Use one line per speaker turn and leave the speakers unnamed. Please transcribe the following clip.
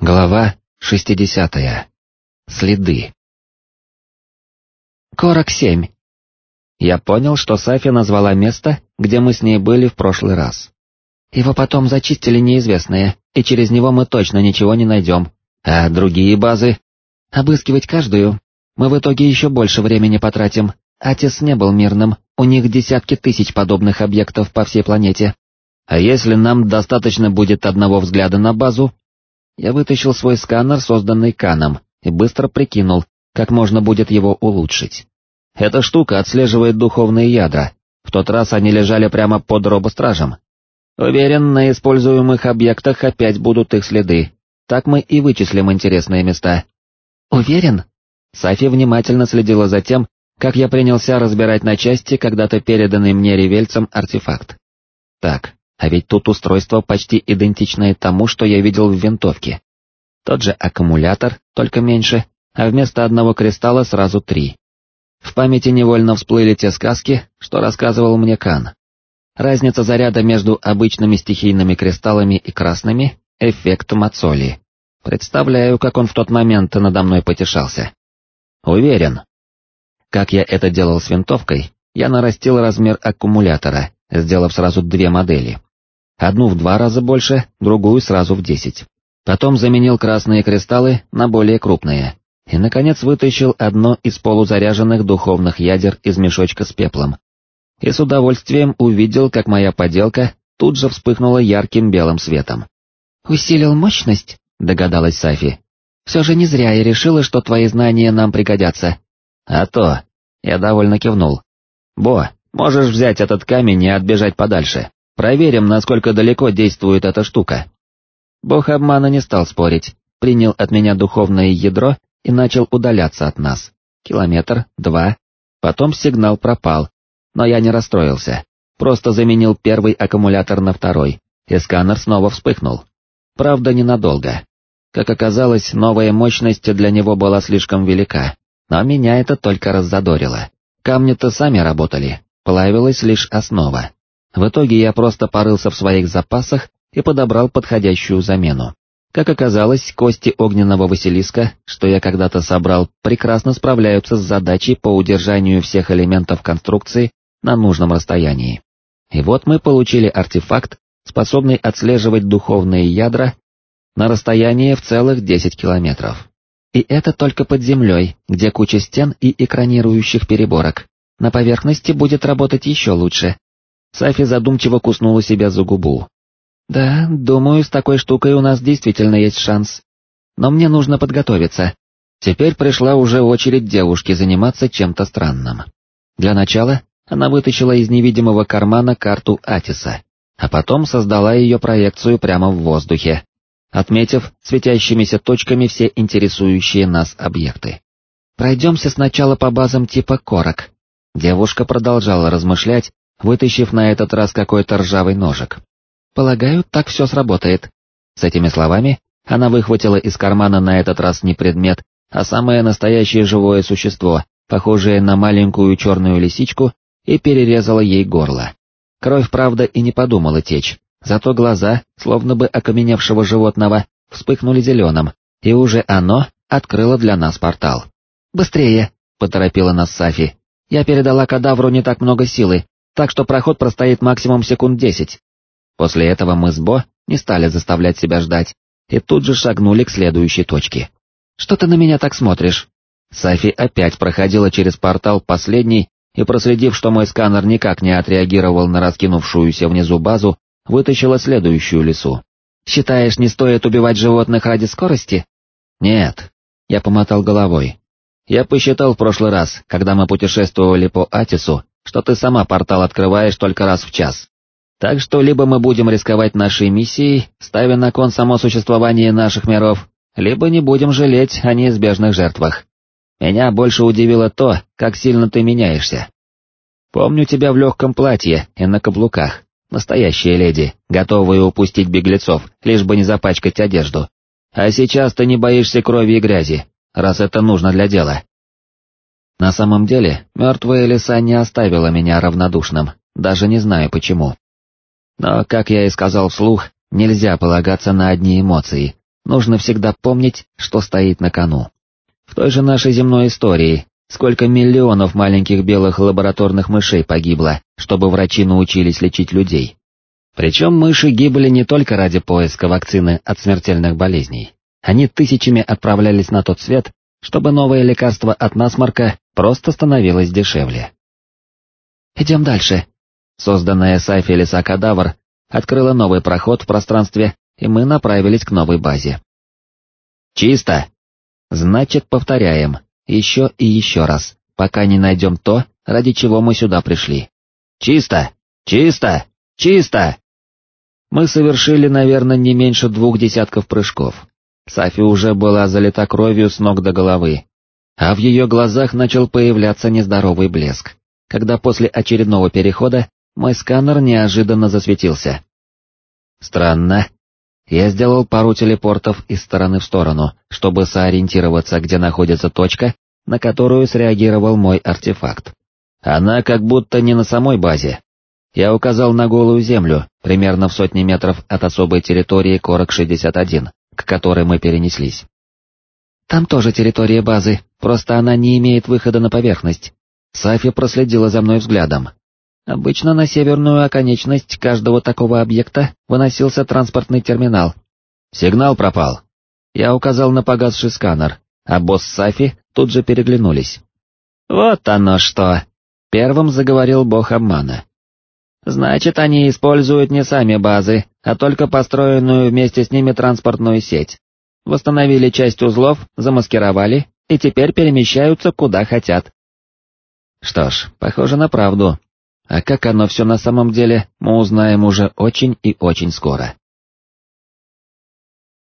Глава 60. Следы.
Корок-7. Я понял, что Сафи назвала место, где мы с ней были в прошлый раз. Его потом зачистили неизвестные, и через него мы точно ничего не найдем. А другие базы? Обыскивать каждую. Мы в итоге еще больше времени потратим. Атис не был мирным, у них десятки тысяч подобных объектов по всей планете. А если нам достаточно будет одного взгляда на базу, я вытащил свой сканер, созданный Каном, и быстро прикинул, как можно будет его улучшить. Эта штука отслеживает духовные ядра, в тот раз они лежали прямо под робостражем. Уверен, на используемых объектах опять будут их следы, так мы и вычислим интересные места. Уверен? Сафи внимательно следила за тем, как я принялся разбирать на части когда-то переданный мне ревельцем артефакт. Так, а ведь тут устройство почти идентичное тому, что я видел в винтовке. Тот же аккумулятор, только меньше, а вместо одного кристалла сразу три. В памяти невольно всплыли те сказки, что рассказывал мне Кан. Разница заряда между обычными стихийными кристаллами и красными — эффект Мацоли. Представляю, как он в тот момент надо мной потешался. Уверен. Как я это делал с винтовкой, я нарастил размер аккумулятора, сделав сразу две модели. Одну в два раза больше, другую сразу в десять. Потом заменил красные кристаллы на более крупные. И, наконец, вытащил одно из полузаряженных духовных ядер из мешочка с пеплом. И с удовольствием увидел, как моя поделка тут же вспыхнула ярким белым светом. «Усилил мощность?» — догадалась Сафи. «Все же не зря я решила, что твои знания нам пригодятся». «А то...» — я довольно кивнул. «Бо, можешь взять этот камень и отбежать подальше. Проверим, насколько далеко действует эта штука. Бог обмана не стал спорить, принял от меня духовное ядро и начал удаляться от нас. Километр, два, потом сигнал пропал, но я не расстроился, просто заменил первый аккумулятор на второй, и сканер снова вспыхнул. Правда, ненадолго. Как оказалось, новая мощность для него была слишком велика, но меня это только раззадорило. Камни-то сами работали, плавилась лишь основа. В итоге я просто порылся в своих запасах и подобрал подходящую замену. Как оказалось, кости огненного Василиска, что я когда-то собрал, прекрасно справляются с задачей по удержанию всех элементов конструкции на нужном расстоянии. И вот мы получили артефакт, способный отслеживать духовные ядра на расстоянии в целых 10 километров. И это только под землей, где куча стен и экранирующих переборок. На поверхности будет работать еще лучше, Сафи задумчиво куснула себя за губу. «Да, думаю, с такой штукой у нас действительно есть шанс. Но мне нужно подготовиться. Теперь пришла уже очередь девушки заниматься чем-то странным. Для начала она вытащила из невидимого кармана карту Атиса, а потом создала ее проекцию прямо в воздухе, отметив светящимися точками все интересующие нас объекты. Пройдемся сначала по базам типа корок. Девушка продолжала размышлять, вытащив на этот раз какой-то ржавый ножик. «Полагаю, так все сработает». С этими словами она выхватила из кармана на этот раз не предмет, а самое настоящее живое существо, похожее на маленькую черную лисичку, и перерезала ей горло. Кровь, правда, и не подумала течь, зато глаза, словно бы окаменевшего животного, вспыхнули зеленым, и уже оно открыло для нас портал. «Быстрее!» — поторопила нас Сафи. «Я передала кадавру не так много силы, так что проход простоит максимум секунд десять. После этого мы с Бо не стали заставлять себя ждать, и тут же шагнули к следующей точке. «Что ты на меня так смотришь?» Сафи опять проходила через портал последний, и проследив, что мой сканер никак не отреагировал на раскинувшуюся внизу базу, вытащила следующую лесу. «Считаешь, не стоит убивать животных ради скорости?» «Нет», — я помотал головой. «Я посчитал в прошлый раз, когда мы путешествовали по Атису, что ты сама портал открываешь только раз в час. Так что либо мы будем рисковать нашей миссией, ставя на кон само существование наших миров, либо не будем жалеть о неизбежных жертвах. Меня больше удивило то, как сильно ты меняешься. Помню тебя в легком платье и на каблуках, настоящая леди, готовая упустить беглецов, лишь бы не запачкать одежду. А сейчас ты не боишься крови и грязи, раз это нужно для дела. На самом деле, мертвая лиса не оставила меня равнодушным, даже не знаю почему. Но, как я и сказал вслух, нельзя полагаться на одни эмоции, нужно всегда помнить, что стоит на кону. В той же нашей земной истории, сколько миллионов маленьких белых лабораторных мышей погибло, чтобы врачи научились лечить людей. Причем мыши гибли не только ради поиска вакцины от смертельных болезней. Они тысячами отправлялись на тот свет, чтобы новое лекарство от насморка просто становилось дешевле. «Идем дальше». Созданная Сайфи леса-кадавр открыла новый проход в пространстве, и мы направились к новой базе. «Чисто!» «Значит, повторяем, еще и еще раз, пока не найдем то, ради чего мы сюда пришли. Чисто! Чисто! Чисто!» Мы совершили, наверное, не меньше двух десятков прыжков. Сафи уже была залита кровью с ног до головы, а в ее глазах начал появляться нездоровый блеск, когда после очередного перехода мой сканер неожиданно засветился. Странно. Я сделал пару телепортов из стороны в сторону, чтобы сориентироваться, где находится точка, на которую среагировал мой артефакт. Она как будто не на самой базе. Я указал на голую землю, примерно в сотни метров от особой территории Корок-61, к которой мы перенеслись. Там тоже территория базы, просто она не имеет выхода на поверхность. Сафи проследила за мной взглядом, Обычно на северную оконечность каждого такого объекта выносился транспортный терминал. Сигнал пропал. Я указал на погасший сканер, а босс Сафи тут же переглянулись. «Вот оно что!» — первым заговорил бог обмана. «Значит, они используют не сами базы, а только построенную вместе с ними транспортную сеть. Восстановили часть узлов, замаскировали и теперь перемещаются куда хотят». Что ж, похоже на правду. А как оно все на самом деле, мы узнаем уже очень и очень скоро.